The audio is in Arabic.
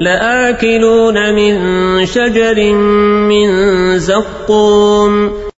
لآكلون من شجر من زقوم.